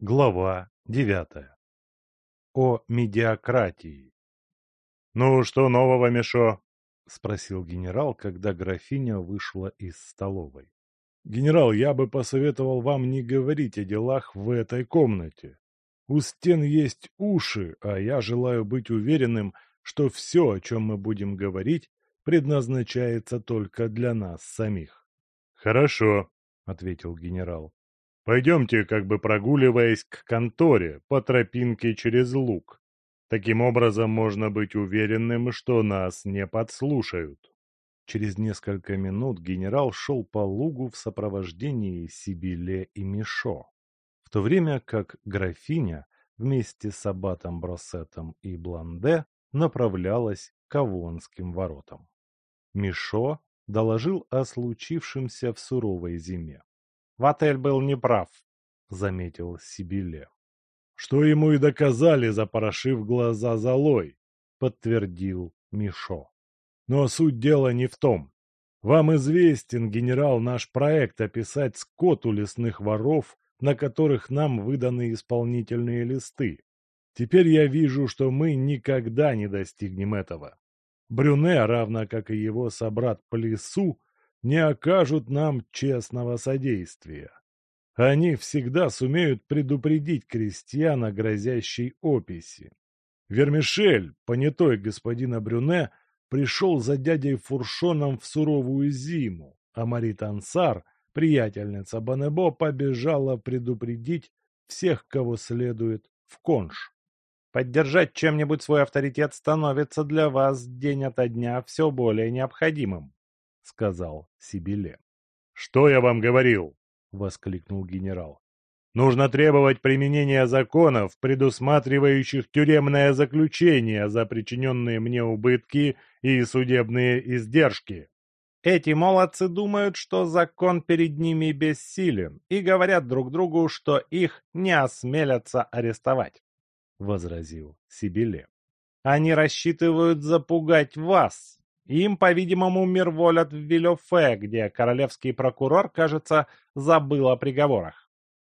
Глава девятая. О медиакратии. «Ну, что нового, Мишо?» — спросил генерал, когда графиня вышла из столовой. «Генерал, я бы посоветовал вам не говорить о делах в этой комнате. У стен есть уши, а я желаю быть уверенным, что все, о чем мы будем говорить, предназначается только для нас самих». «Хорошо», — ответил генерал. Пойдемте, как бы прогуливаясь к конторе, по тропинке через луг. Таким образом можно быть уверенным, что нас не подслушают. Через несколько минут генерал шел по лугу в сопровождении Сибиле и Мишо, в то время как графиня вместе с аббатом Бросетом и Бланде направлялась к Авонским воротам. Мишо доложил о случившемся в суровой зиме. Ватель был неправ, — заметил Сибиле. — Что ему и доказали, запорошив глаза золой, — подтвердил Мишо. Но суть дела не в том. Вам известен, генерал, наш проект описать скот у лесных воров, на которых нам выданы исполнительные листы. Теперь я вижу, что мы никогда не достигнем этого. Брюне, равно как и его собрат по лесу, не окажут нам честного содействия. Они всегда сумеют предупредить крестьян о грозящей описи. Вермишель, понятой господина Брюне, пришел за дядей Фуршоном в суровую зиму, а Мари Тансар, приятельница Банебо, побежала предупредить всех, кого следует, в конш. Поддержать чем-нибудь свой авторитет становится для вас день ото дня все более необходимым сказал Сибиле. «Что я вам говорил?» — воскликнул генерал. «Нужно требовать применения законов, предусматривающих тюремное заключение за причиненные мне убытки и судебные издержки». Эти молодцы думают, что закон перед ними бессилен, и говорят друг другу, что их не осмелятся арестовать, — возразил Сибиле. Они рассчитывают запугать вас, им, по-видимому, мир волят в Вилёфе, где королевский прокурор, кажется, забыл о приговорах.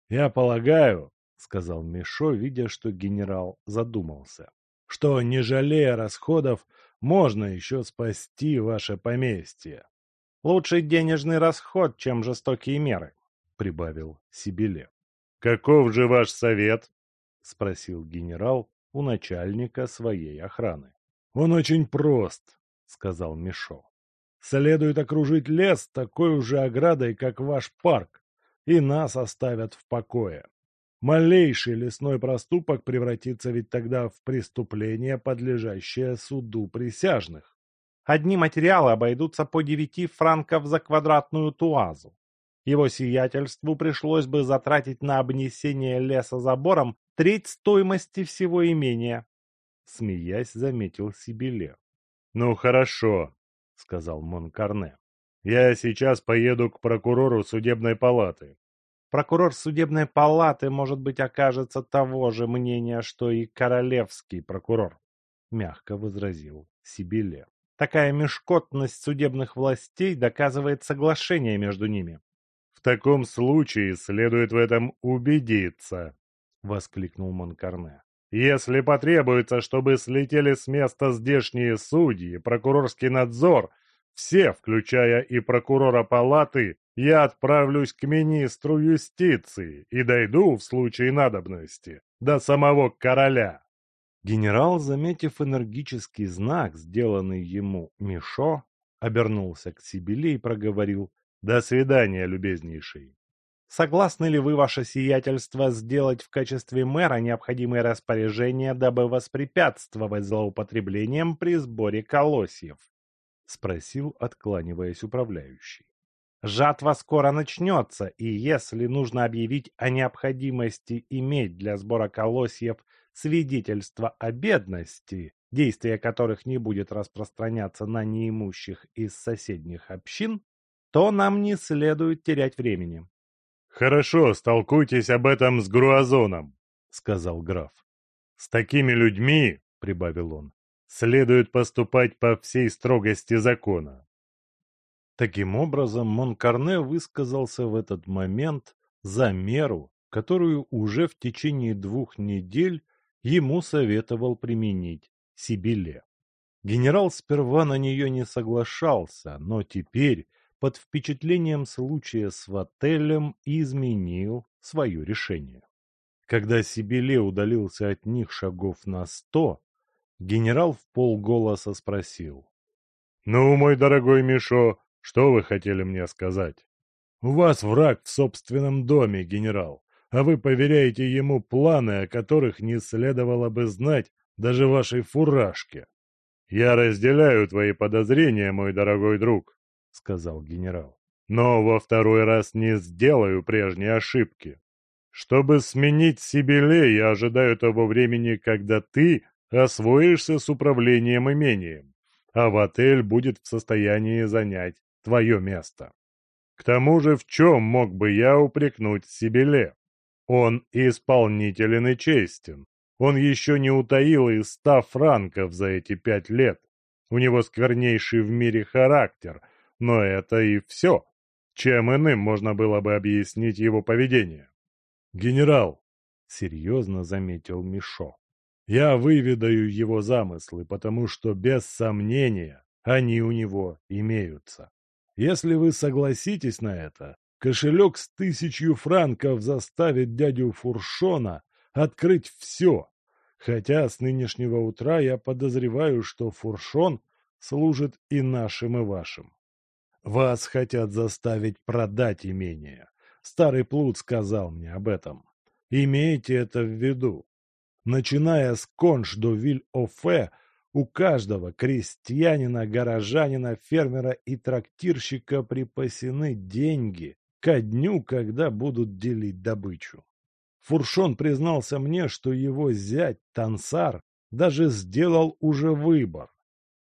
«Я полагаю», — сказал Мишо, видя, что генерал задумался, «что, не жалея расходов, можно еще спасти ваше поместье». «Лучший денежный расход, чем жестокие меры», — прибавил Сибиле. «Каков же ваш совет?» — спросил генерал у начальника своей охраны. «Он очень прост», сказал Мишо. Следует окружить лес такой уже оградой, как ваш парк, и нас оставят в покое. Малейший лесной проступок превратится ведь тогда в преступление, подлежащее суду присяжных. Одни материалы обойдутся по девяти франков за квадратную туазу. Его сиятельству пришлось бы затратить на обнесение леса забором треть стоимости всего имения. Смеясь, заметил Сибиле. «Ну хорошо», — сказал Монкарне. «Я сейчас поеду к прокурору судебной палаты». «Прокурор судебной палаты, может быть, окажется того же мнения, что и королевский прокурор», — мягко возразил Сибиле. «Такая мешкотность судебных властей доказывает соглашение между ними». «В таком случае следует в этом убедиться», — воскликнул Монкарне. Если потребуется, чтобы слетели с места здешние судьи, прокурорский надзор, все, включая и прокурора палаты, я отправлюсь к министру юстиции и дойду, в случае надобности, до самого короля. Генерал, заметив энергический знак, сделанный ему Мишо, обернулся к Сибиле и проговорил «До свидания, любезнейший». Согласны ли вы, ваше сиятельство, сделать в качестве мэра необходимые распоряжения, дабы воспрепятствовать злоупотреблениям при сборе колосьев? — спросил, откланиваясь управляющий. Жатва скоро начнется, и если нужно объявить о необходимости иметь для сбора колосьев свидетельство о бедности, действие которых не будет распространяться на неимущих из соседних общин, то нам не следует терять времени. «Хорошо, столкуйтесь об этом с Груазоном», — сказал граф. «С такими людьми, — прибавил он, — следует поступать по всей строгости закона». Таким образом, Монкарне высказался в этот момент за меру, которую уже в течение двух недель ему советовал применить Сибиле. Генерал сперва на нее не соглашался, но теперь, под впечатлением случая с отелем, изменил свое решение. Когда Сибиле удалился от них шагов на сто, генерал в полголоса спросил. — Ну, мой дорогой Мишо, что вы хотели мне сказать? — У вас враг в собственном доме, генерал, а вы поверяете ему планы, о которых не следовало бы знать даже вашей фуражке. — Я разделяю твои подозрения, мой дорогой друг, — сказал генерал. — Но во второй раз не сделаю прежней ошибки. Чтобы сменить Сибиле, я ожидаю того времени, когда ты освоишься с управлением имением, а в отель будет в состоянии занять твое место. К тому же в чем мог бы я упрекнуть Сибиле? Он исполнителен и честен. Он еще не утаил и ста франков за эти пять лет. У него сквернейший в мире характер, но это и все. Чем иным можно было бы объяснить его поведение? «Генерал», — серьезно заметил Мишо, — «я выведаю его замыслы, потому что, без сомнения, они у него имеются. Если вы согласитесь на это, кошелек с тысячью франков заставит дядю Фуршона открыть все, хотя с нынешнего утра я подозреваю, что Фуршон служит и нашим, и вашим. Вас хотят заставить продать имение, Старый плут сказал мне об этом. Имейте это в виду. Начиная с Конш до Виль-Офе, у каждого крестьянина, горожанина, фермера и трактирщика припасены деньги ко дню, когда будут делить добычу. Фуршон признался мне, что его зять Тансар даже сделал уже выбор.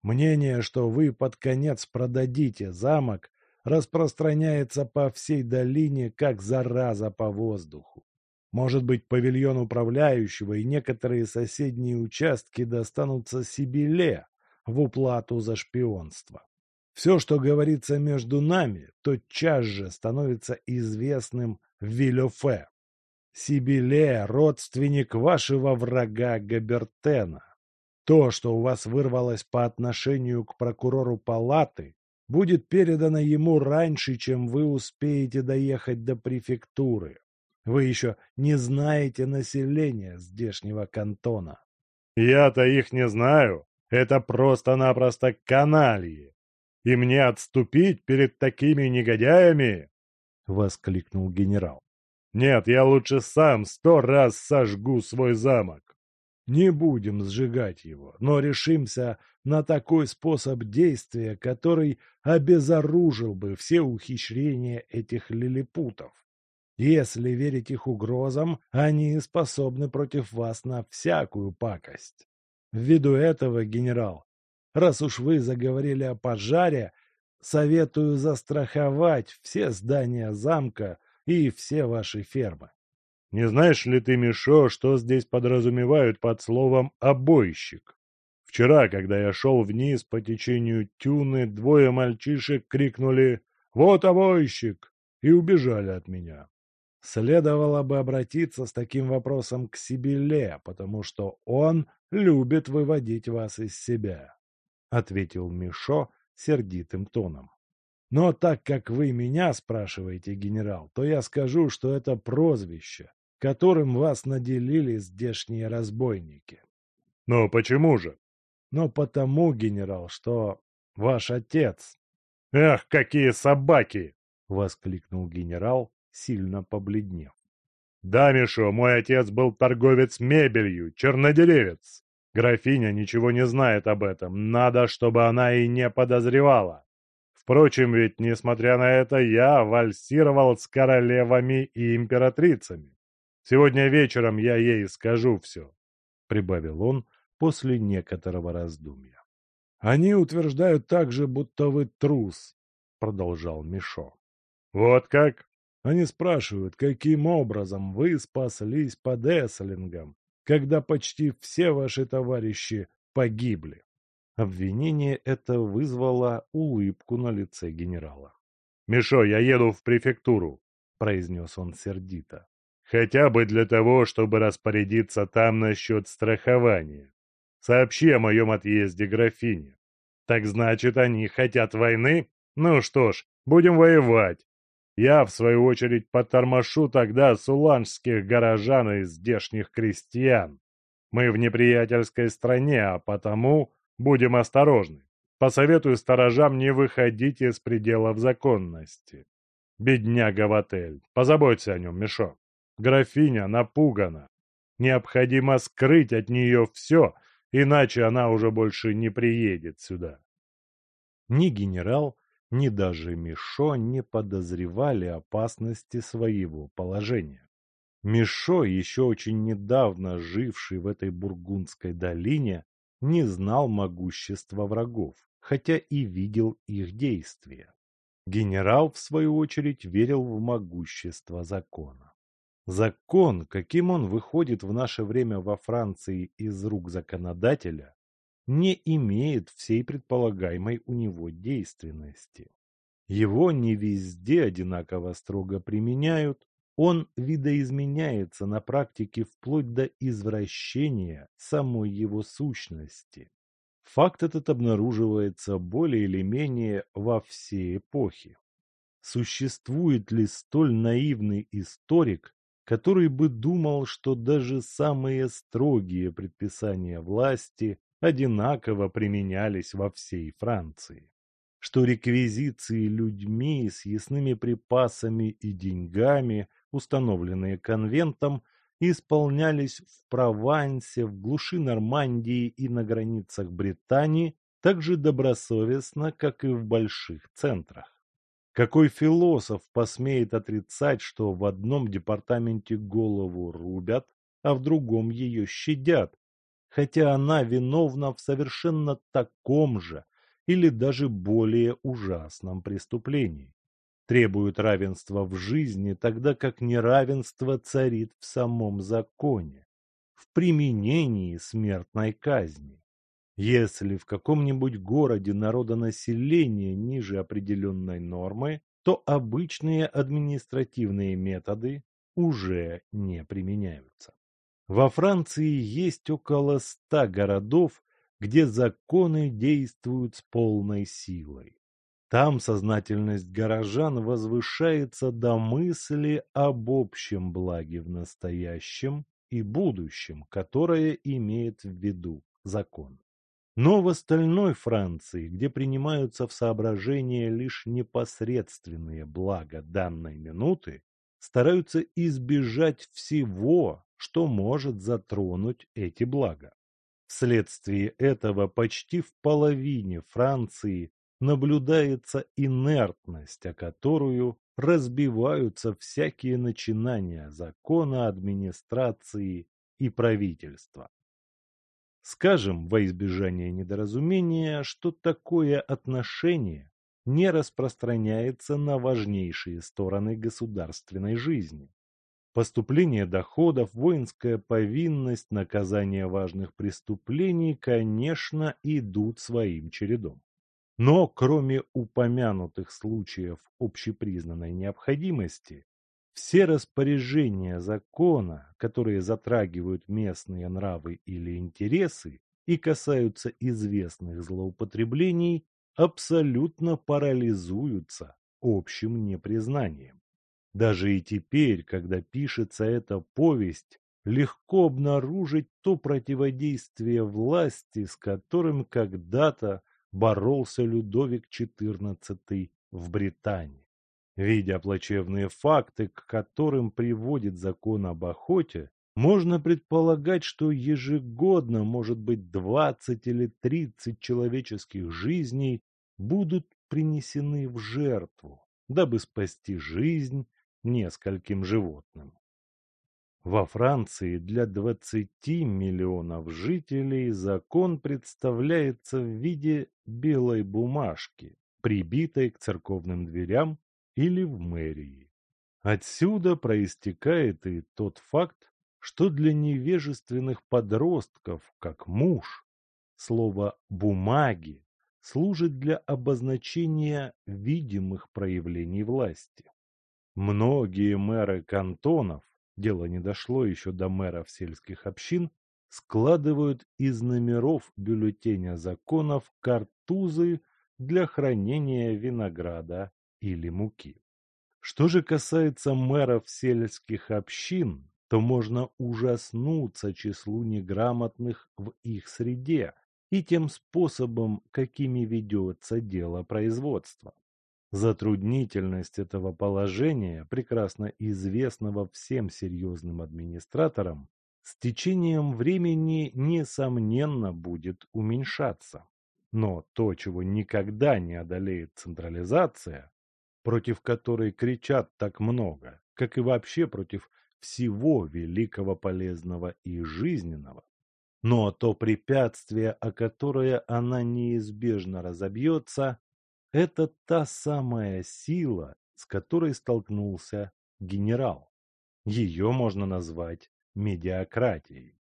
Мнение, что вы под конец продадите замок, распространяется по всей долине, как зараза по воздуху. Может быть, павильон управляющего и некоторые соседние участки достанутся Сибиле в уплату за шпионство. Все, что говорится между нами, тотчас же становится известным в Вилёфе. Сибиле – родственник вашего врага Габертена. То, что у вас вырвалось по отношению к прокурору палаты, будет передано ему раньше, чем вы успеете доехать до префектуры. Вы еще не знаете населения здешнего кантона. Я-то их не знаю. Это просто-напросто канальи. И мне отступить перед такими негодяями? Воскликнул генерал. Нет, я лучше сам сто раз сожгу свой замок. Не будем сжигать его, но решимся на такой способ действия, который обезоружил бы все ухищрения этих лилипутов. Если верить их угрозам, они способны против вас на всякую пакость. Ввиду этого, генерал, раз уж вы заговорили о пожаре, советую застраховать все здания замка и все ваши фермы. Не знаешь ли ты, Мишо, что здесь подразумевают под словом «обойщик»? Вчера, когда я шел вниз по течению тюны, двое мальчишек крикнули «Вот обойщик!» и убежали от меня. Следовало бы обратиться с таким вопросом к Сибиле, потому что он любит выводить вас из себя, — ответил Мишо сердитым тоном. Но так как вы меня спрашиваете, генерал, то я скажу, что это прозвище, которым вас наделили здешние разбойники. — Но почему же? — Но потому, генерал, что ваш отец... — Эх, какие собаки! — воскликнул генерал, сильно побледнев. — Да, Мишо, мой отец был торговец мебелью, чернодеревец. Графиня ничего не знает об этом, надо, чтобы она и не подозревала. Впрочем, ведь, несмотря на это, я вальсировал с королевами и императрицами. Сегодня вечером я ей скажу все, — прибавил он после некоторого раздумья. — Они утверждают также, будто вы трус, — продолжал Мишо. — Вот как? Они спрашивают, каким образом вы спаслись под Эслингом, когда почти все ваши товарищи погибли. Обвинение это вызвало улыбку на лице генерала. — Мишо, я еду в префектуру, — произнес он сердито. Хотя бы для того, чтобы распорядиться там насчет страхования. Сообщи о моем отъезде графине. Так значит, они хотят войны? Ну что ж, будем воевать. Я, в свою очередь, потормошу тогда суланжских горожан и здешних крестьян. Мы в неприятельской стране, а потому будем осторожны. Посоветую сторожам не выходить из пределов законности. Бедняга в отель. Позаботься о нем, Мишо. Графиня напугана. Необходимо скрыть от нее все, иначе она уже больше не приедет сюда. Ни генерал, ни даже Мишо не подозревали опасности своего положения. Мишо, еще очень недавно живший в этой бургундской долине, не знал могущества врагов, хотя и видел их действия. Генерал, в свою очередь, верил в могущество закона. Закон, каким он выходит в наше время во Франции из рук законодателя, не имеет всей предполагаемой у него действенности. Его не везде одинаково строго применяют, он видоизменяется на практике вплоть до извращения самой его сущности. Факт этот обнаруживается более или менее во все эпохи. Существует ли столь наивный историк, который бы думал, что даже самые строгие предписания власти одинаково применялись во всей Франции, что реквизиции людьми с ясными припасами и деньгами, установленные конвентом, исполнялись в Провансе, в глуши Нормандии и на границах Британии так же добросовестно, как и в больших центрах. Какой философ посмеет отрицать, что в одном департаменте голову рубят, а в другом ее щадят, хотя она виновна в совершенно таком же или даже более ужасном преступлении. Требуют равенства в жизни, тогда как неравенство царит в самом законе, в применении смертной казни. Если в каком-нибудь городе народонаселение ниже определенной нормы, то обычные административные методы уже не применяются. Во Франции есть около ста городов, где законы действуют с полной силой. Там сознательность горожан возвышается до мысли об общем благе в настоящем и будущем, которое имеет в виду закон. Но в остальной Франции, где принимаются в соображение лишь непосредственные блага данной минуты, стараются избежать всего, что может затронуть эти блага. Вследствие этого почти в половине Франции наблюдается инертность, о которую разбиваются всякие начинания закона, администрации и правительства. Скажем во избежание недоразумения, что такое отношение не распространяется на важнейшие стороны государственной жизни. Поступление доходов, воинская повинность, наказание важных преступлений, конечно, идут своим чередом. Но кроме упомянутых случаев общепризнанной необходимости, все распоряжения закона, которые затрагивают местные нравы или интересы и касаются известных злоупотреблений, абсолютно парализуются общим непризнанием. Даже и теперь, когда пишется эта повесть, легко обнаружить то противодействие власти, с которым когда-то боролся Людовик XIV в Британии. Видя плачевные факты, к которым приводит закон об охоте, можно предполагать, что ежегодно, может быть, 20 или 30 человеческих жизней будут принесены в жертву, дабы спасти жизнь нескольким животным. Во Франции для 20 миллионов жителей закон представляется в виде белой бумажки, прибитой к церковным дверям или в мэрии. Отсюда проистекает и тот факт, что для невежественных подростков, как муж, слово «бумаги» служит для обозначения видимых проявлений власти. Многие мэры кантонов, дело не дошло еще до мэров сельских общин, складывают из номеров бюллетеня законов картузы для хранения винограда или муки. Что же касается мэров сельских общин, то можно ужаснуться числу неграмотных в их среде и тем способом, какими ведется дело производства. Затруднительность этого положения, прекрасно известного всем серьезным администраторам, с течением времени несомненно будет уменьшаться. Но то, чего никогда не одолеет централизация, против которой кричат так много, как и вообще против всего великого, полезного и жизненного, но то препятствие, о которое она неизбежно разобьется, это та самая сила, с которой столкнулся генерал. Ее можно назвать медиакратией.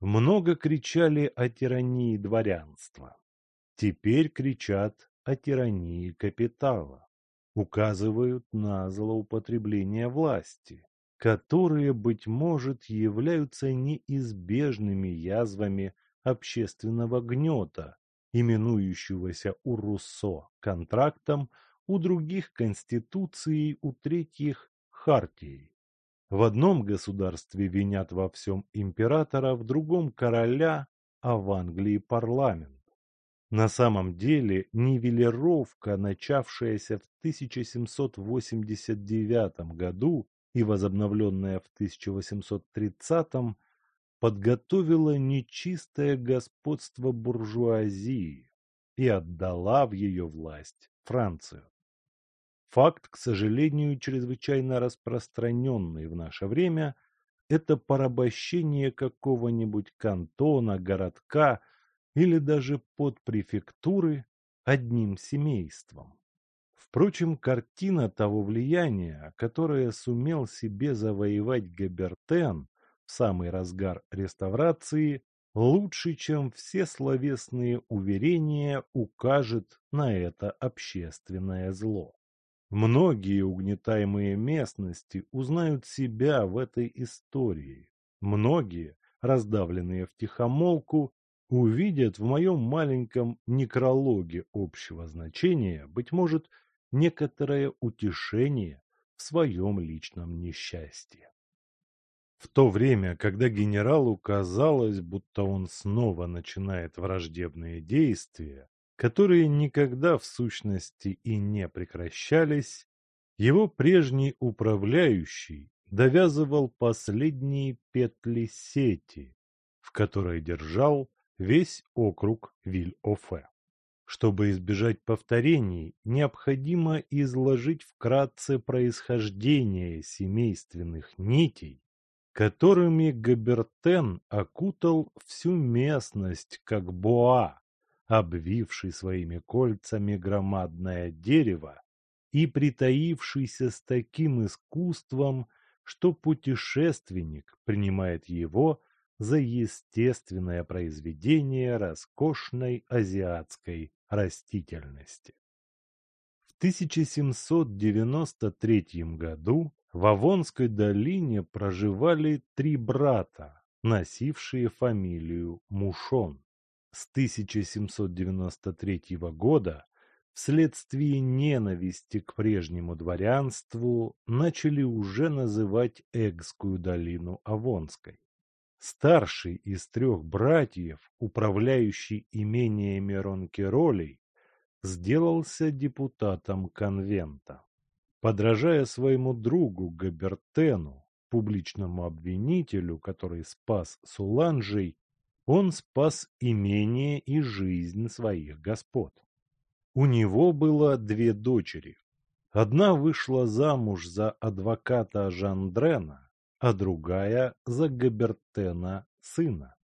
Много кричали о тирании дворянства. Теперь кричат о тирании капитала. Указывают на злоупотребление власти, которые, быть может, являются неизбежными язвами общественного гнета, именующегося у Руссо контрактом, у других конституцией, у третьих хартией. В одном государстве винят во всем императора, в другом короля, а в Англии парламент. На самом деле нивелировка, начавшаяся в 1789 году и возобновленная в 1830 подготовила нечистое господство буржуазии и отдала в ее власть Францию. Факт, к сожалению, чрезвычайно распространенный в наше время, это порабощение какого-нибудь кантона, городка или даже подпрефектуры одним семейством. Впрочем, картина того влияния, которое сумел себе завоевать Габертен, в самый разгар реставрации лучше, чем все словесные уверения, укажет на это общественное зло. Многие угнетаемые местности узнают себя в этой истории. Многие, раздавленные в тихомолку, увидят в моем маленьком некрологе общего значения, быть может, некоторое утешение в своем личном несчастье. В то время, когда генералу казалось, будто он снова начинает враждебные действия, которые никогда в сущности и не прекращались, его прежний управляющий довязывал последние петли сети, в которой держал весь округ Виль-Офе. Чтобы избежать повторений, необходимо изложить вкратце происхождение семейственных нитей, которыми Габертен окутал всю местность, как боа, обвивший своими кольцами громадное дерево и притаившийся с таким искусством, что путешественник принимает его за естественное произведение роскошной азиатской растительности. В 1793 году в Авонской долине проживали три брата, носившие фамилию Мушон. С 1793 года вследствие ненависти к прежнему дворянству начали уже называть Эгскую долину Авонской. Старший из трех братьев, управляющий имениями Ронкеролей, сделался депутатом конвента. Подражая своему другу Габертену, публичному обвинителю, который спас Суланжей, он спас имение и жизнь своих господ. У него было две дочери. Одна вышла замуж за адвоката Жандрена, а другая за Габертена сына.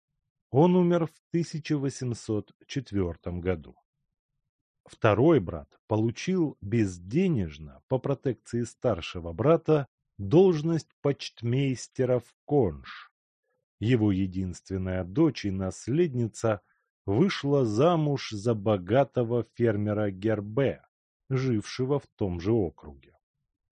Он умер в 1804 году. Второй брат получил безденежно по протекции старшего брата должность почтмейстера в Конш. Его единственная дочь и наследница вышла замуж за богатого фермера Гербе, жившего в том же округе.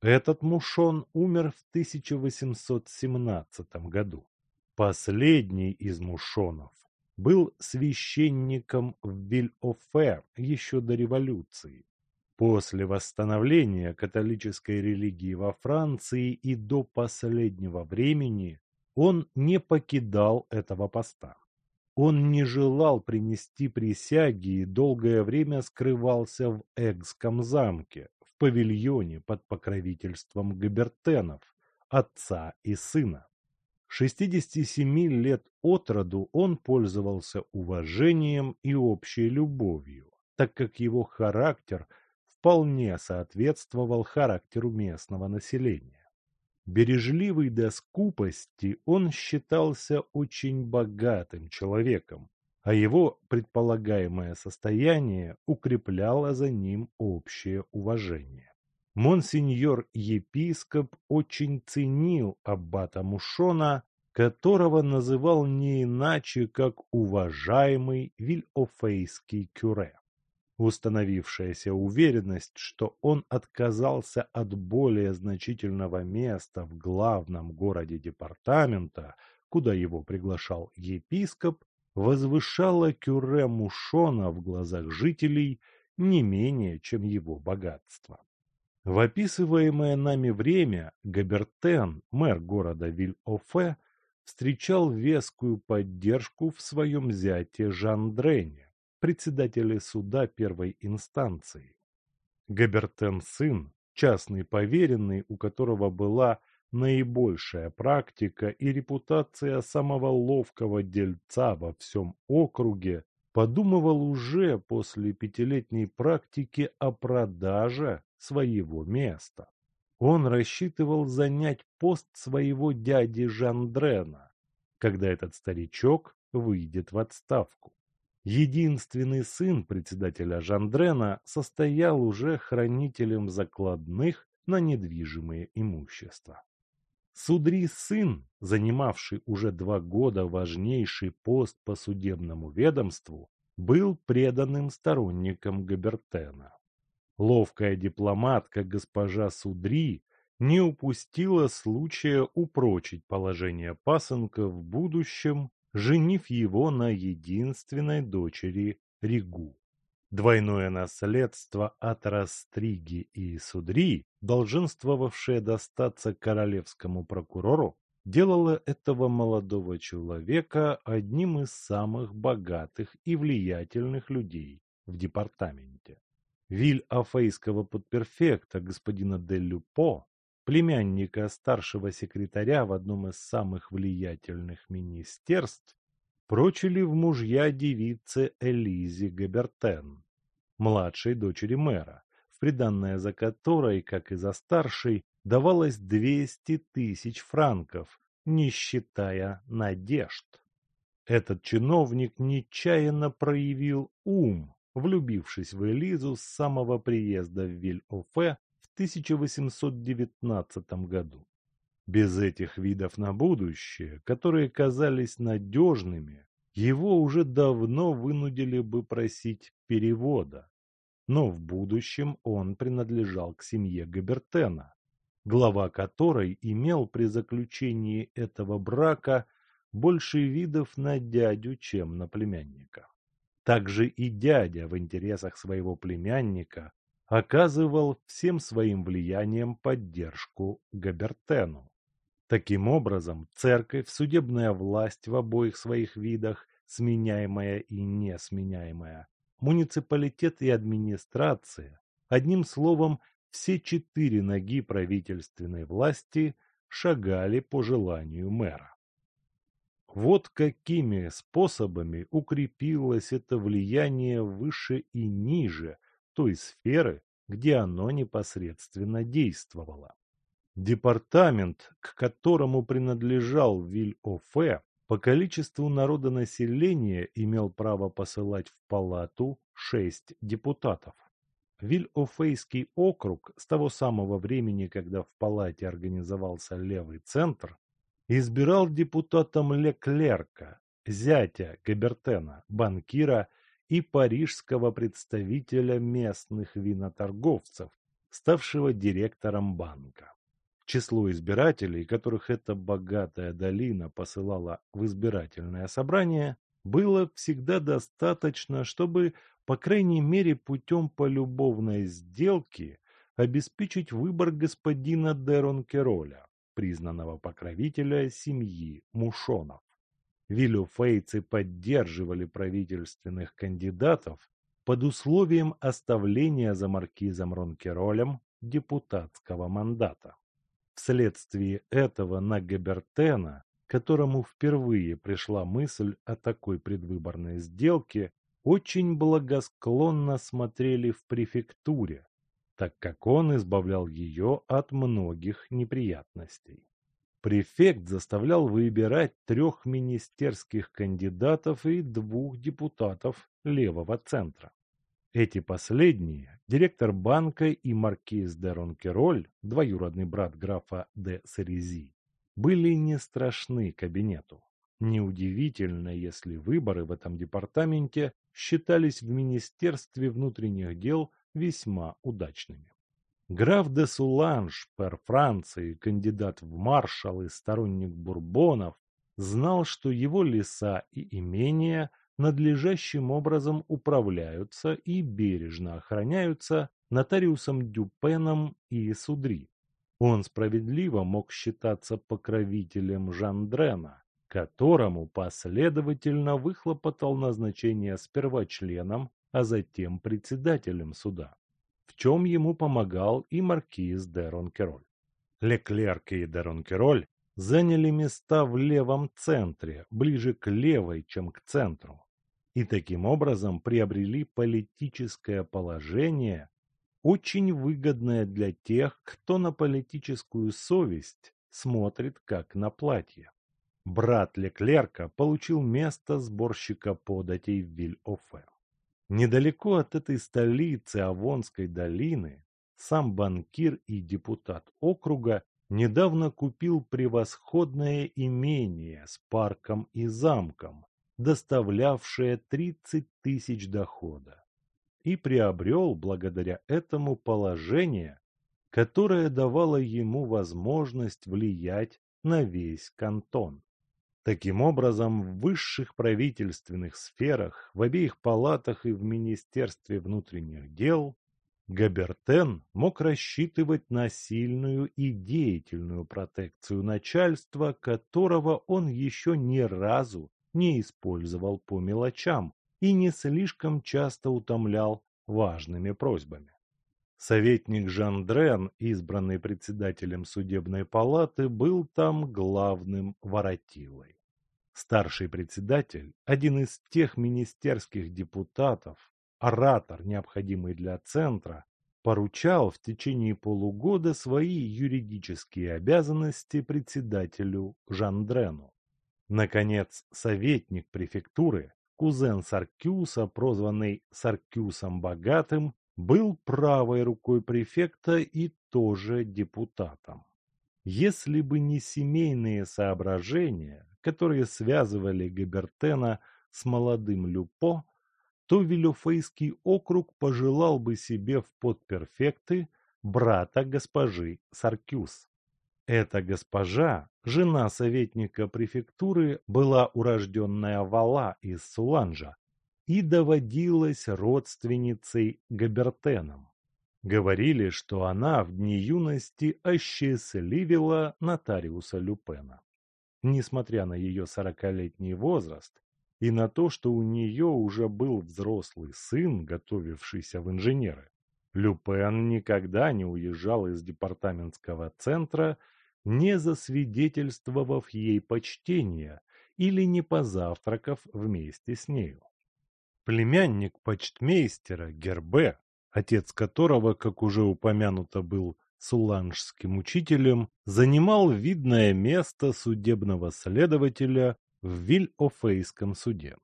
Этот Мушон умер в 1817 году. Последний из Мушонов был священником в Виль-Офе еще до революции. После восстановления католической религии во Франции и до последнего времени он не покидал этого поста. Он не желал принести присяги и долгое время скрывался в Эгском замке, в павильоне под покровительством Габертенов, отца и сына. 67 лет от роду он пользовался уважением и общей любовью, так как его характер вполне соответствовал характеру местного населения. Бережливый до скупости, он считался очень богатым человеком, а его предполагаемое состояние укрепляло за ним общее уважение. Монсеньор-епископ очень ценил аббата Мушона, которого называл не иначе, как уважаемый вильофейский кюре. Установившаяся уверенность, что он отказался от более значительного места в главном городе департамента, куда его приглашал епископ, возвышала Кюре Мушона в глазах жителей не менее, чем его богатство. В описываемое нами время Габертен, мэр города Виль-Офе, встречал вескую поддержку в своем зяте Жандрене, председателя суда первой инстанции. Габертен сын, частный поверенный, у которого была наибольшая практика и репутация самого ловкого дельца во всем округе, подумывал уже после пятилетней практики о продаже своего места. Он рассчитывал занять пост своего дяди Жандрена, когда этот старичок выйдет в отставку. Единственный сын председателя Жандрена состоял уже хранителем закладных на недвижимое имущество. Судри сын, занимавший уже два года важнейший пост по судебному ведомству, был преданным сторонником Габертена. Ловкая дипломатка госпожа Судри не упустила случая упрочить положение пасынка в будущем женив его на единственной дочери Ригу. Двойное наследство от Растриги и Судри, долженствовавшее достаться королевскому прокурору, делало этого молодого человека одним из самых богатых и влиятельных людей в департаменте. Виль Афейского подперфекта господина де Люпо племянника старшего секретаря в одном из самых влиятельных министерств, прочили в мужья девице Элизе Габертен, младшей дочери мэра, в приданное за которой, как и за старшей, давалось двести тысяч франков, не считая надежд. Этот чиновник нечаянно проявил ум, влюбившись в Элизу с самого приезда в Виль-Офе 1819 году. Без этих видов на будущее, которые казались надежными, его уже давно вынудили бы просить перевода. Но в будущем он принадлежал к семье Габертена, глава которой имел при заключении этого брака больше видов на дядю, чем на племянника. Также и дядя в интересах своего племянника оказывал всем своим влиянием поддержку Габертену. Таким образом, церковь, судебная власть в обоих своих видах, сменяемая и несменяемая, муниципалитет и администрация, одним словом, все четыре ноги правительственной власти шагали по желанию мэра. Вот какими способами укрепилось это влияние выше и ниже той сферы, где оно непосредственно действовало. Департамент, к которому принадлежал Виль-Офе, по количеству народонаселения имел право посылать в палату шесть депутатов. Виль-Офейский округ с того самого времени, когда в палате организовался левый центр, избирал депутатом Леклерка, зятя Габертена, банкира и парижского представителя местных виноторговцев, ставшего директором банка. Число избирателей, которых эта богатая долина посылала в избирательное собрание, было всегда достаточно, чтобы, по крайней мере путем полюбовной сделки, обеспечить выбор господина Деронкероля, признанного покровителя семьи Мушонов. Вилюфейцы поддерживали правительственных кандидатов под условием оставления за маркизом Ронкеролем депутатского мандата. Вследствие этого на Габертена, которому впервые пришла мысль о такой предвыборной сделке, очень благосклонно смотрели в префектуре, так как он избавлял ее от многих неприятностей. Префект заставлял выбирать трех министерских кандидатов и двух депутатов левого центра. Эти последние, директор банка и маркиз де Ронкероль, двоюродный брат графа де Сарези, были не страшны кабинету. Неудивительно, если выборы в этом департаменте считались в Министерстве внутренних дел весьма удачными. Граф де Суланж, пер Франции, кандидат в маршалы, сторонник бурбонов, знал, что его леса и имения надлежащим образом управляются и бережно охраняются нотариусом Дюпеном и Судри. Он справедливо мог считаться покровителем Жандрена, которому последовательно выхлопотал назначение сперва членом, а затем председателем суда, в чем ему помогал и маркиз де Ронкероль. Леклерк и де Ронкероль заняли места в левом центре, ближе к левой, чем к центру, и таким образом приобрели политическое положение, очень выгодное для тех, кто на политическую совесть смотрит как на платье. Брат Леклерка получил место сборщика податей в Виль-Офе. Недалеко от этой столицы Авонской долины сам банкир и депутат округа недавно купил превосходное имение с парком и замком, доставлявшее 30 тысяч дохода, и приобрел благодаря этому положение, которое давало ему возможность влиять на весь кантон. Таким образом, в высших правительственных сферах, в обеих палатах и в Министерстве внутренних дел Габертен мог рассчитывать на сильную и деятельную протекцию начальства, которого он еще ни разу не использовал по мелочам и не слишком часто утомлял важными просьбами. Советник Жандрен, избранный председателем судебной палаты, был там главным воротилой. Старший председатель, один из тех министерских депутатов, оратор, необходимый для центра, поручал в течение полугода свои юридические обязанности председателю Жандрену. Наконец, советник префектуры, кузен Саркюса, прозванный Саркюсом Богатым, был правой рукой префекта и тоже депутатом. Если бы не семейные соображения, которые связывали Габертена с молодым Люпо, то Вилюфейский округ пожелал бы себе в подперфекты брата госпожи Саркюс. Эта госпожа, жена советника префектуры, была урожденная Вала из Суланжа и доводилась родственницей Габертеном. Говорили, что она в дни юности осчастливила нотариуса Люпена несмотря на ее сорокалетний возраст и на то, что у нее уже был взрослый сын, готовившийся в инженеры. Люпен никогда не уезжал из департаментского центра, не засвидетельствовав ей почтения или не позавтракав вместе с нею. Племянник почтмейстера Гербе, отец которого, как уже упомянуто, был суланжским учителем, занимал видное место судебного следователя в Виль-Офейском суде.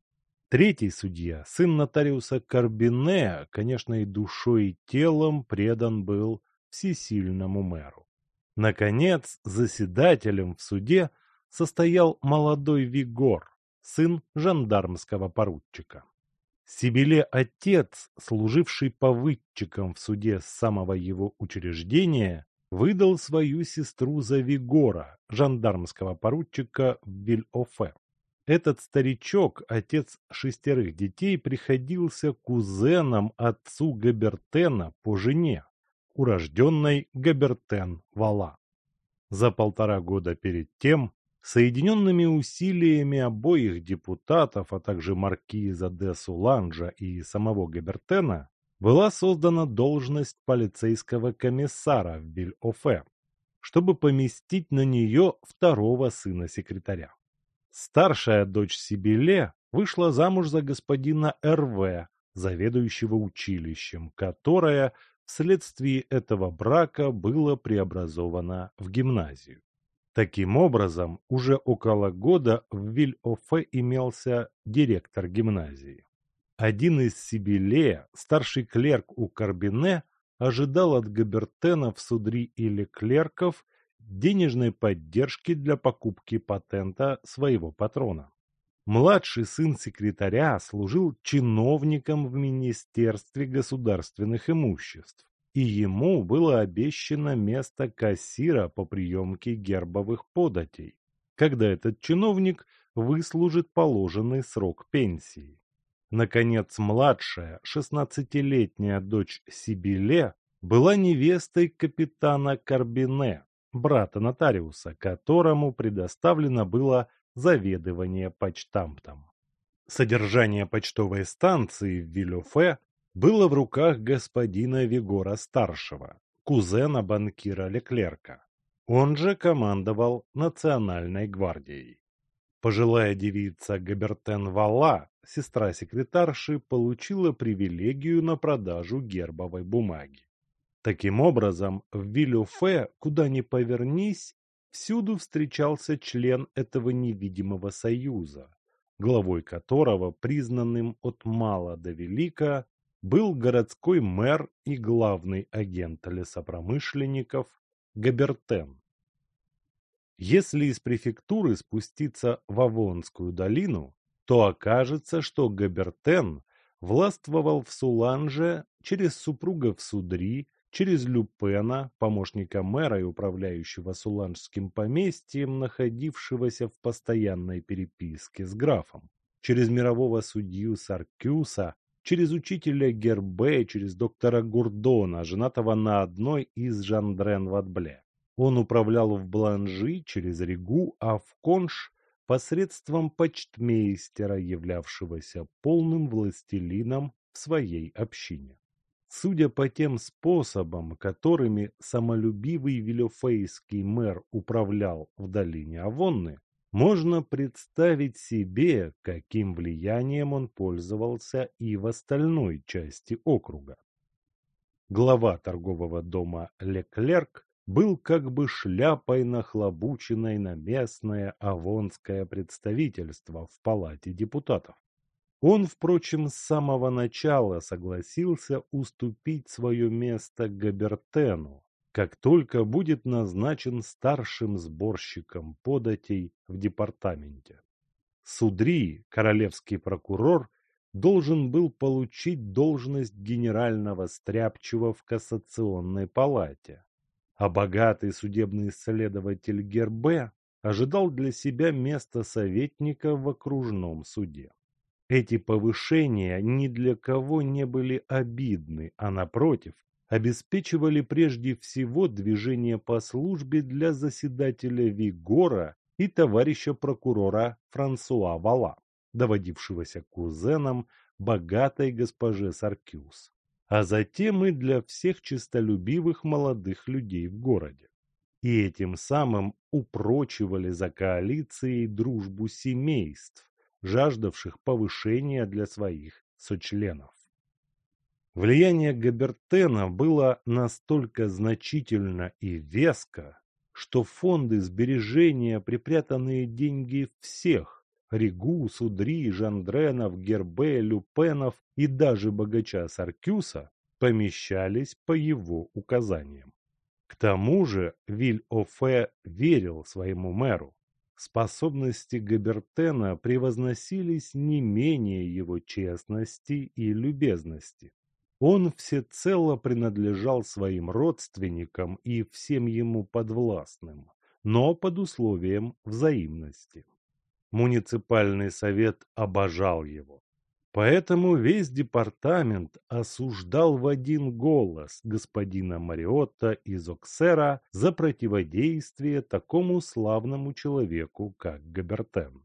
Третий судья, сын нотариуса Карбине, конечно, и душой, и телом предан был всесильному мэру. Наконец, заседателем в суде состоял молодой Вигор, сын жандармского поручика. Сибиле отец, служивший повыдчиком в суде с самого его учреждения, выдал свою сестру за Вигора, жандармского поручика в Виль-Офе. Этот старичок, отец шестерых детей, приходился кузеном отцу Габертена по жене, урожденной Габертен Вала. За полтора года перед тем Соединенными усилиями обоих депутатов, а также маркиза де Суланжа и самого Габертена, была создана должность полицейского комиссара в Виль-Офе, чтобы поместить на нее второго сына секретаря. Старшая дочь Сибиле вышла замуж за господина Р.В., заведующего училищем, которое вследствие этого брака было преобразовано в гимназию. Таким образом, уже около года в Виль-Офе имелся директор гимназии. Один из Сибиле, старший клерк у Карбине, ожидал от Габертена в Судри или клерков денежной поддержки для покупки патента своего патрона. Младший сын секретаря служил чиновником в Министерстве государственных имуществ и ему было обещано место кассира по приемке гербовых податей, когда этот чиновник выслужит положенный срок пенсии. Наконец, младшая, шестнадцатилетняя дочь Сибиле была невестой капитана Карбине, брата нотариуса, которому предоставлено было заведование почтамтом. Содержание почтовой станции в Вилюфе было в руках господина Вигора-старшего, кузена банкира Леклерка. Он же командовал Национальной гвардией. Пожилая девица Габертен Валла, сестра секретарши, получила привилегию на продажу гербовой бумаги. Таким образом, в Вилюфе, куда ни повернись, всюду встречался член этого невидимого союза, главой которого, признанным от мала до велика, был городской мэр и главный агент лесопромышленников Габертен. Если из префектуры спуститься в Авонскую долину, то окажется, что Габертен властвовал в Суланже через супругов Судри, через Люпена, помощника мэра и управляющего Суланжским поместьем, находившегося в постоянной переписке с графом, через мирового судью Саркюса, через учителя Гербе, через доктора Гурдона, женатого на одной из Жандрен Ватбле. Он управлял в Бланжи через Ригу, а в Конш посредством почтмейстера, являвшегося полным властелином в своей общине. Судя по тем способам, которыми самолюбивый вилёфейский мэр управлял в долине Авонны, можно представить себе, каким влиянием он пользовался и в остальной части округа. Глава торгового дома Леклерк был как бы шляпой нахлобученной на местное авонское представительство в палате депутатов. Он, впрочем, с самого начала согласился уступить свое место Габертену, как только будет назначен старшим сборщиком податей в департаменте. Судри, королевский прокурор, должен был получить должность генерального стряпчего в кассационной палате, а богатый судебный следователь Гербе ожидал для себя места советника в окружном суде. Эти повышения ни для кого не были обидны, а напротив, обеспечивали прежде всего движение по службе для заседателя Вигора и товарища прокурора Франсуа Вала, доводившегося кузеном богатой госпоже Саркюс, а затем и для всех честолюбивых молодых людей в городе. И этим самым упрочивали за коалицией дружбу семейств, жаждавших повышения для своих сочленов. Влияние Габертена было настолько значительно и веско, что фонды сбережения, припрятанные деньги всех – Ригу, Судри, Жандренов, Гербе, Люпенов и даже богача Саркюса – помещались по его указаниям. К тому же Виль-Офе верил своему мэру. Способности Габертена превозносились не менее его честности и любезности. Он всецело принадлежал своим родственникам и всем ему подвластным, но под условием взаимности. Муниципальный совет обожал его. Поэтому весь департамент осуждал в один голос господина Мариотта из Оксера за противодействие такому славному человеку, как Габертен.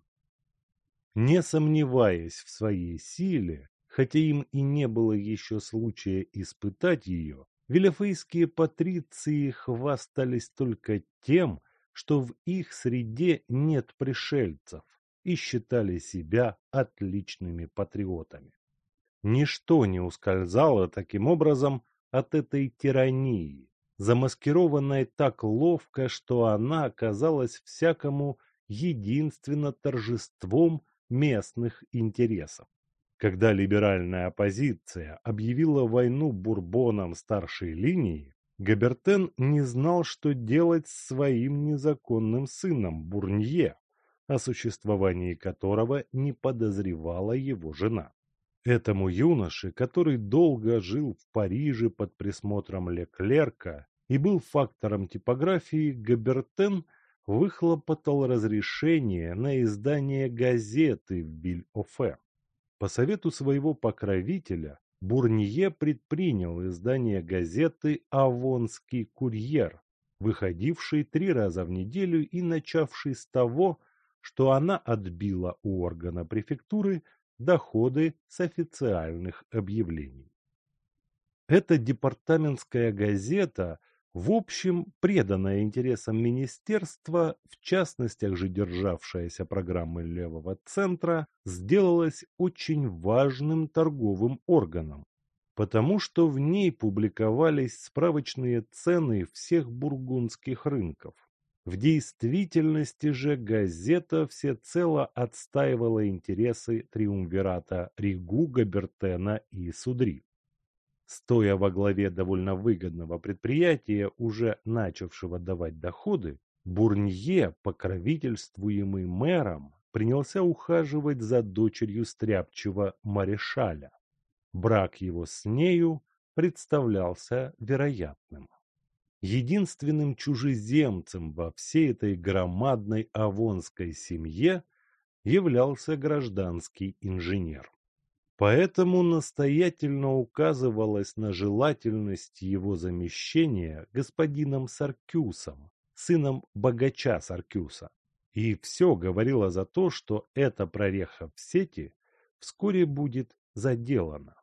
Не сомневаясь в своей силе, хотя им и не было еще случая испытать ее, вилефейские патриции хвастались только тем, что в их среде нет пришельцев, и считали себя отличными патриотами. Ничто не ускользало таким образом от этой тирании, замаскированной так ловко, что она казалась всякому единственно торжеством местных интересов. Когда либеральная оппозиция объявила войну бурбонам старшей линии, Габертен не знал, что делать с своим незаконным сыном Бурнье, о существовании которого не подозревала его жена. Этому юноше, который долго жил в Париже под присмотром Леклерка и был фактором типографии, Габертен выхлопотал разрешение на издание газеты в Виль-Офе. По совету своего покровителя Бурнье предпринял издание газеты «Авонский курьер», выходившей три раза в неделю и начавшей с того, что она отбила у органа префектуры доходы с официальных объявлений. Эта департаментская газета, в общем, преданная интересам министерства, в частностях же державшаяся программы левого центра, сделалась очень важным торговым органом, потому что в ней публиковались справочные цены всех бургундских рынков. В действительности же газета всецело отстаивала интересы триумвирата Ригу, Габертена и Судри. Стоя во главе довольно выгодного предприятия, уже начавшего давать доходы, Бурнье, покровительствуемый мэром, принялся ухаживать за дочерью стряпчего Марешаля. Брак его с нею представлялся вероятным. Единственным чужеземцем во всей этой громадной авонской семье являлся гражданский инженер. Поэтому настоятельно указывалось на желательность его замещения господином Саркюсом, сыном богача Саркюса. И все говорило за то, что эта прореха в сети вскоре будет заделана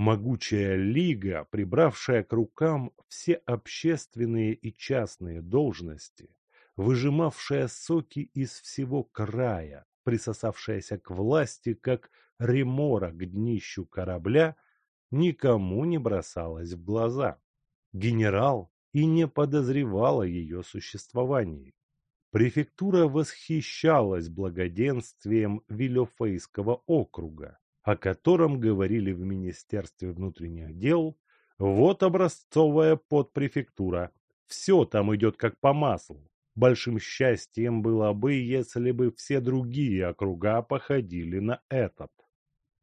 могучая лига, прибравшая к рукам все общественные и частные должности, выжимавшая соки из всего края, присосавшаяся к власти, как ремора к днищу корабля, никому не бросалась в глаза. Генерал и не подозревал о ее существовании. Префектура восхищалась благоденствием Вилёфейского округа, о котором говорили в Министерстве внутренних дел, вот образцовая подпрефектура. Все там идет как по маслу. Большим счастьем было бы, если бы все другие округа походили на этот.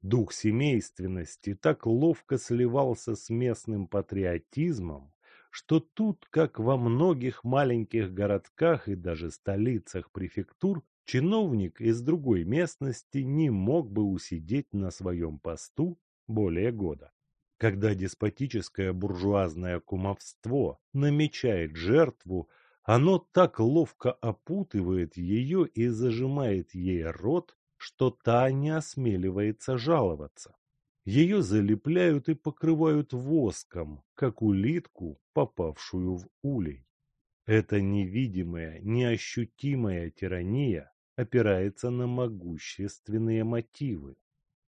Дух семейственности так ловко сливался с местным патриотизмом, что тут, как во многих маленьких городках и даже столицах префектур, чиновник из другой местности не мог бы усидеть на своем посту более года. Когда деспотическое буржуазное кумовство намечает жертву, оно так ловко опутывает ее и зажимает ей рот, что та не осмеливается жаловаться. Ее залепляют и покрывают воском, как улитку, попавшую в улей. Эта невидимая, неощутимая тирания опирается на могущественные мотивы.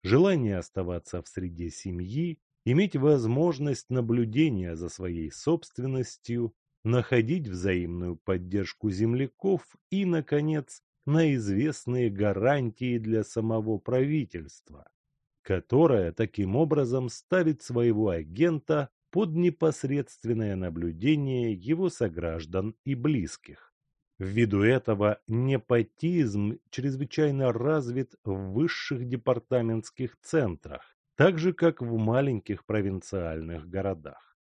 Желание оставаться в среде семьи, иметь возможность наблюдения за своей собственностью, находить взаимную поддержку земляков и, наконец, на известные гарантии для самого правительства, которое таким образом ставит своего агента под непосредственное наблюдение его сограждан и близких. Ввиду этого непотизм чрезвычайно развит в высших департаментских центрах, так же как в маленьких провинциальных городах.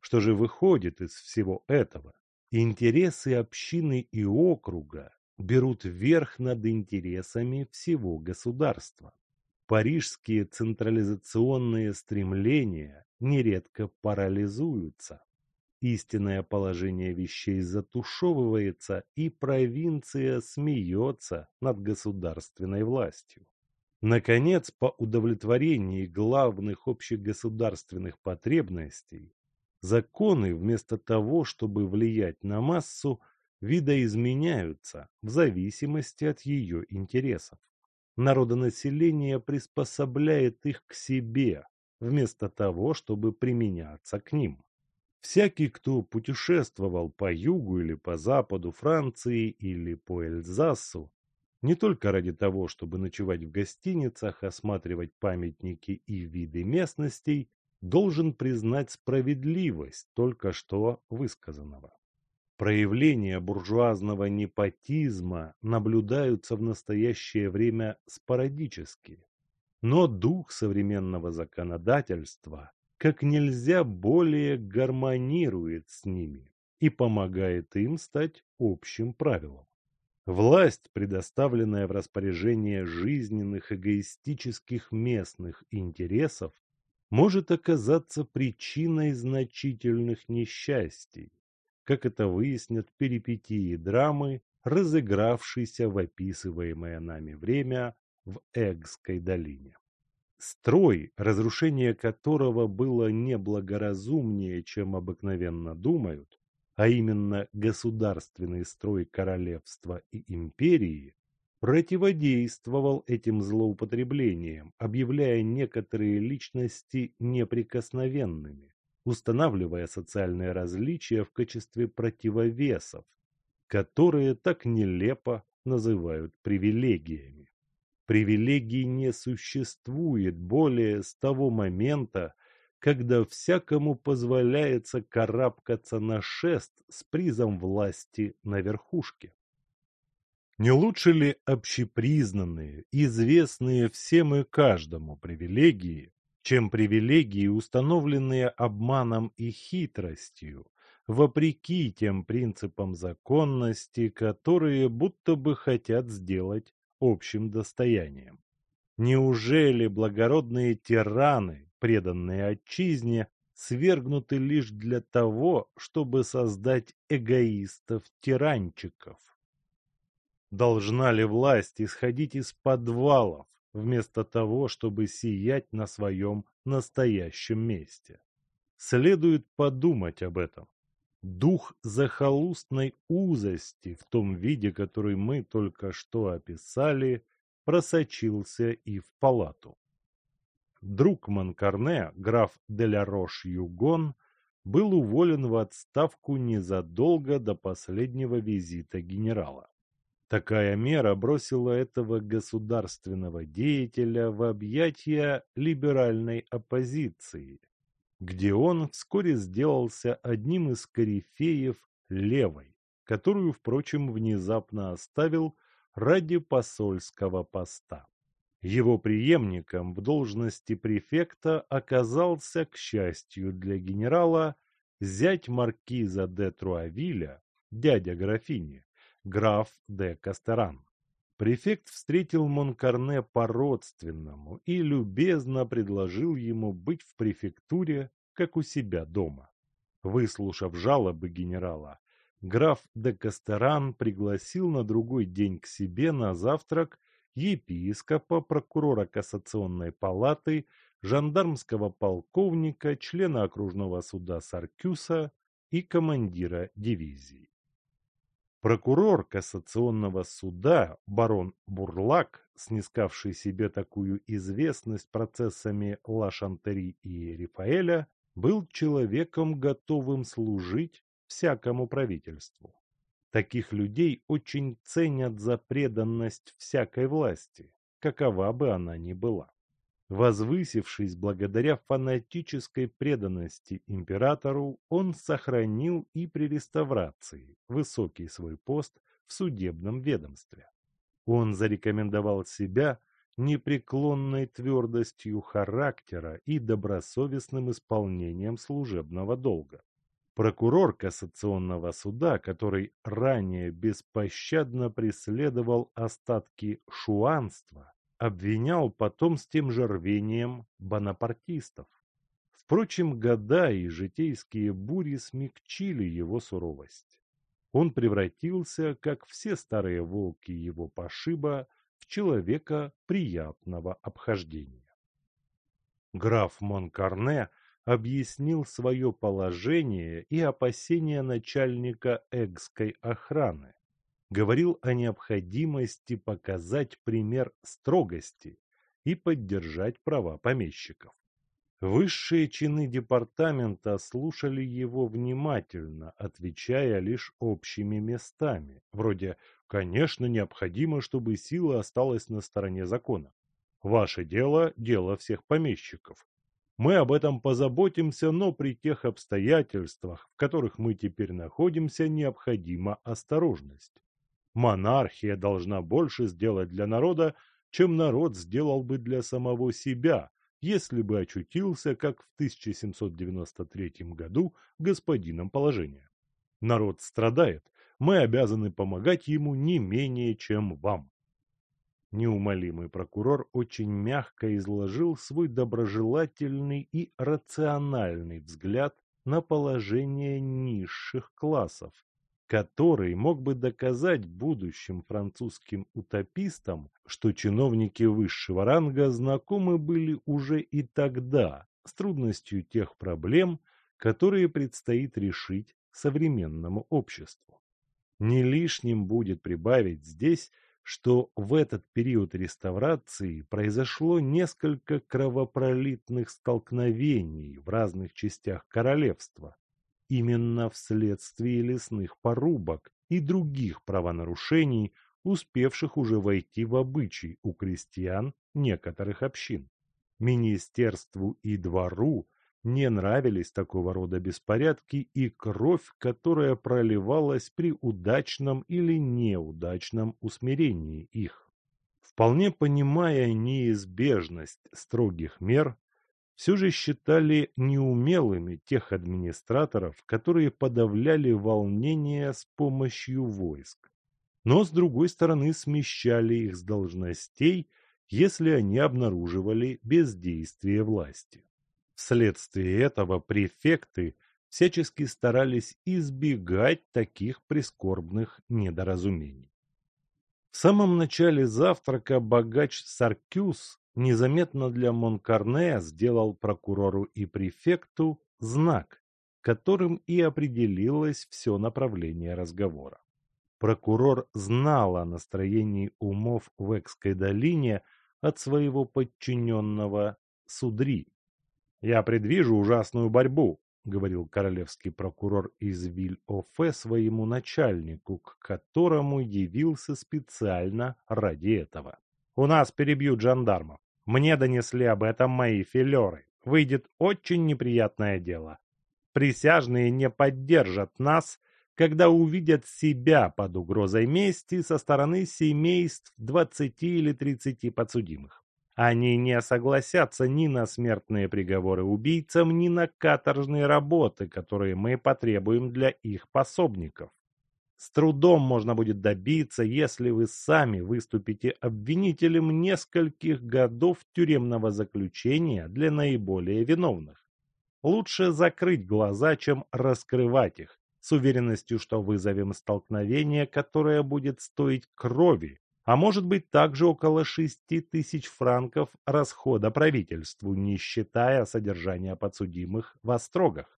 Что же выходит из всего этого? Интересы общины и округа берут верх над интересами всего государства. Парижские централизационные стремления нередко парализуются. Истинное положение вещей затушевывается, и провинция смеется над государственной властью. Наконец, по удовлетворении главных общегосударственных потребностей, законы вместо того, чтобы влиять на массу, видоизменяются в зависимости от ее интересов. Народонаселение приспособляет их к себе, вместо того, чтобы применяться к ним. Всякий, кто путешествовал по югу или по западу Франции или по Эльзасу, не только ради того, чтобы ночевать в гостиницах, осматривать памятники и виды местностей, должен признать справедливость только что высказанного. Проявления буржуазного непотизма наблюдаются в настоящее время спорадически, но дух современного законодательства как нельзя более гармонирует с ними и помогает им стать общим правилом. Власть, предоставленная в распоряжение жизненных эгоистических местных интересов, может оказаться причиной значительных несчастий, как это выяснят перипетии драмы, разыгравшейся в описываемое нами время в Эгской долине. Строй, разрушение которого было неблагоразумнее, чем обыкновенно думают, а именно государственный строй королевства и империи, противодействовал этим злоупотреблениям, объявляя некоторые личности неприкосновенными, устанавливая социальные различия в качестве противовесов, которые так нелепо называют привилегиями. Привилегий не существует более с того момента, когда всякому позволяется карабкаться на шест с призом власти на верхушке. Не лучше ли общепризнанные, известные всем и каждому привилегии чем привилегии, установленные обманом и хитростью, вопреки тем принципам законности, которые будто бы хотят сделать общим достоянием. Неужели благородные тираны, преданные отчизне, свергнуты лишь для того, чтобы создать эгоистов-тиранчиков? Должна ли власть исходить из подвалов, вместо того, чтобы сиять на своем настоящем месте. Следует подумать об этом. Дух захолустной узости в том виде, который мы только что описали, просочился и в палату. Друг Монкарне, граф Делярош-Югон, был уволен в отставку незадолго до последнего визита генерала. Такая мера бросила этого государственного деятеля в объятия либеральной оппозиции, где он вскоре сделался одним из корифеев левой, которую, впрочем, внезапно оставил ради посольского поста. Его преемником в должности префекта оказался, к счастью для генерала, зять маркиза де Труавиля, дядя графини, граф де Кастеран. Префект встретил Монкарне по-родственному и любезно предложил ему быть в префектуре, как у себя дома. Выслушав жалобы генерала, граф де Кастеран пригласил на другой день к себе на завтрак епископа, прокурора кассационной палаты, жандармского полковника, члена окружного суда Саркюса и командира дивизии. Прокурор кассационного суда барон Бурлак, снискавший себе такую известность процессами Ла Шантери и Рифаэля, был человеком, готовым служить всякому правительству. Таких людей очень ценят за преданность всякой власти, какова бы она ни была. Возвысившись благодаря фанатической преданности императору, он сохранил и при реставрации высокий свой пост в судебном ведомстве. Он зарекомендовал себя непреклонной твердостью характера и добросовестным исполнением служебного долга. Прокурор кассационного суда, который ранее беспощадно преследовал остатки шуанства, обвинял потом с тем же рвением бонапартистов. Впрочем, года и житейские бури смягчили его суровость. Он превратился, как все старые волки его пошиба, в человека приятного обхождения. Граф Монкарне объяснил свое положение и опасения начальника Эгской охраны, говорил о необходимости показать пример строгости и поддержать права помещиков. Высшие чины департамента слушали его внимательно, отвечая лишь общими местами, вроде «конечно, необходимо, чтобы сила осталась на стороне закона». Ваше дело – дело всех помещиков. Мы об этом позаботимся, но при тех обстоятельствах, в которых мы теперь находимся, необходима осторожность. Монархия должна больше сделать для народа, чем народ сделал бы для самого себя, если бы очутился, как в 1793 году, господином положения. Народ страдает, мы обязаны помогать ему не менее, чем вам. Неумолимый прокурор очень мягко изложил свой доброжелательный и рациональный взгляд на положение низших классов, который мог бы доказать будущим французским утопистам, что чиновники высшего ранга знакомы были уже и тогда с трудностью тех проблем, которые предстоит решить современному обществу. Не лишним будет прибавить здесь, что в этот период реставрации произошло несколько кровопролитных столкновений в разных частях королевства, именно вследствие лесных порубок и других правонарушений, успевших уже войти в обычай у крестьян некоторых общин. Министерству и двору не нравились такого рода беспорядки и кровь, которая проливалась при удачном или неудачном усмирении их. Вполне понимая неизбежность строгих мер, все же считали неумелыми тех администраторов, которые подавляли волнения с помощью войск. Но, с другой стороны, смещали их с должностей, если они обнаруживали бездействие власти. Вследствие этого префекты всячески старались избегать таких прискорбных недоразумений. В самом начале завтрака богач Саркюс незаметно для Монкарне сделал прокурору и префекту знак, которым и определилось все направление разговора. Прокурор знал о настроении умов в Экской долине от своего подчиненного Судри. «Я предвижу ужасную борьбу», — говорил королевский прокурор из Виль-Офе своему начальнику, к которому явился специально ради этого. «У нас перебьют жандармов. Мне донесли об этом мои филеры. Выйдет очень неприятное дело. Присяжные не поддержат нас, когда увидят себя под угрозой мести со стороны семейств 20 или 30 подсудимых. Они не согласятся ни на смертные приговоры убийцам, ни на каторжные работы, которые мы потребуем для их пособников. С трудом можно будет добиться, если вы сами выступите обвинителем нескольких годов тюремного заключения для наиболее виновных. Лучше закрыть глаза, чем раскрывать их, с уверенностью, что вызовем столкновение, которое будет стоить крови, а может быть также около шести тысяч франков расхода правительству, не считая содержания подсудимых в острогах.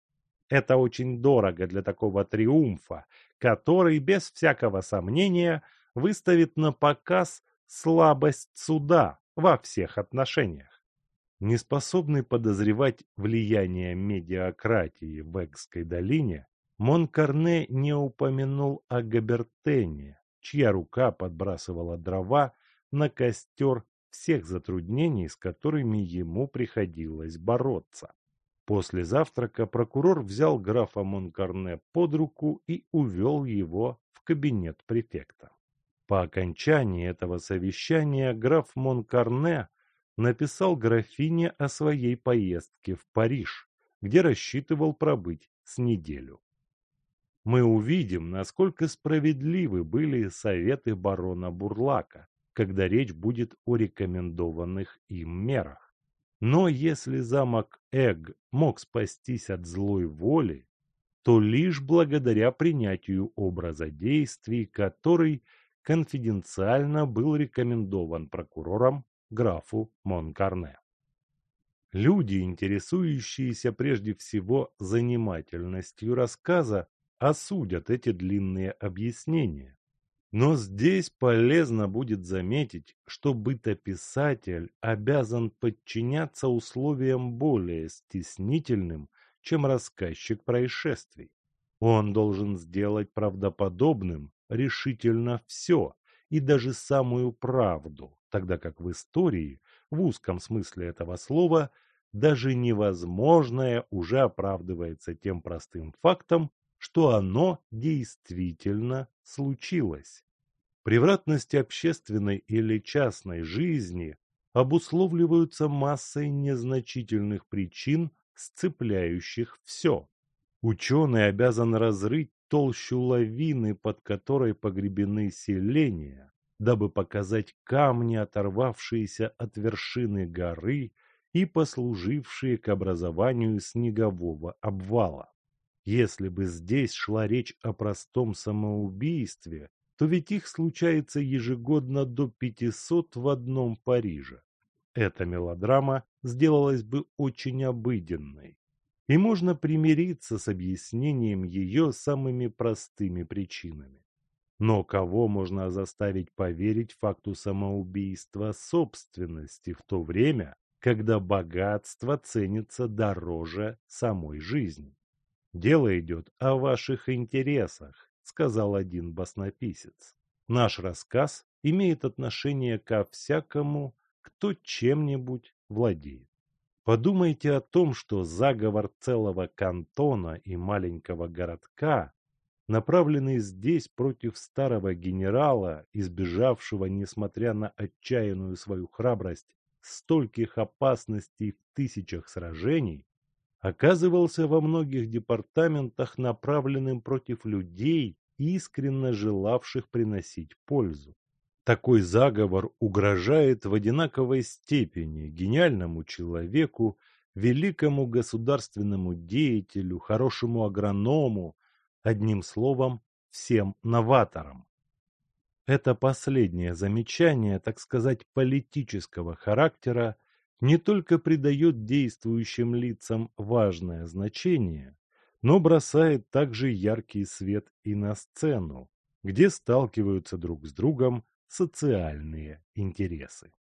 Это очень дорого для такого триумфа, который, без всякого сомнения, выставит на показ слабость суда во всех отношениях. Неспособный подозревать влияние медиакратии в Экской долине, Монкарне не упомянул о Габертене, чья рука подбрасывала дрова на костер всех затруднений, с которыми ему приходилось бороться. После завтрака прокурор взял графа Монкарне под руку и увел его в кабинет префекта. По окончании этого совещания граф Монкарне написал графине о своей поездке в Париж, где рассчитывал пробыть с неделю. Мы увидим, насколько справедливы были советы барона Бурлака, когда речь будет о рекомендованных им мерах. Но если замок Эг мог спастись от злой воли, то лишь благодаря принятию образа действий, который конфиденциально был рекомендован прокурором графу Монкарне. Люди, интересующиеся прежде всего занимательностью рассказа, осудят эти длинные объяснения. Но здесь полезно будет заметить, что бытописатель обязан подчиняться условиям более стеснительным, чем рассказчик происшествий. Он должен сделать правдоподобным решительно все, и даже самую правду, тогда как в истории, в узком смысле этого слова, даже невозможное уже оправдывается тем простым фактом, что оно действительно случилось. Превратности общественной или частной жизни обусловливаются массой незначительных причин, сцепляющих все. Ученый обязан разрыть толщу лавины, под которой погребены селения, дабы показать камни, оторвавшиеся от вершины горы и послужившие к образованию снегового обвала. Если бы здесь шла речь о простом самоубийстве, то ведь их случается ежегодно до 500 в одном Париже. Эта мелодрама сделалась бы очень обыденной, и можно примириться с объяснением ее самыми простыми причинами. Но кого можно заставить поверить факту самоубийства собственности в то время, когда богатство ценится дороже самой жизни? Дело идет о ваших интересах, сказал один баснописец. Наш рассказ имеет отношение ко всякому, кто чем-нибудь владеет. Подумайте о том, что заговор целого кантона и маленького городка направленный здесь против старого генерала, избежавшего, несмотря на отчаянную свою храбрость, стольких опасностей в тысячах сражений, оказывался во многих департаментах направленным против людей, искренне желавших приносить пользу. Такой заговор угрожает в одинаковой степени гениальному человеку, великому государственному деятелю, хорошему агроному, одним словом, всем новаторам. Это последнее замечание, так сказать, политического характера, не только придает действующим лицам важное значение, но бросает также яркий свет и на сцену, где сталкиваются друг с другом социальные интересы.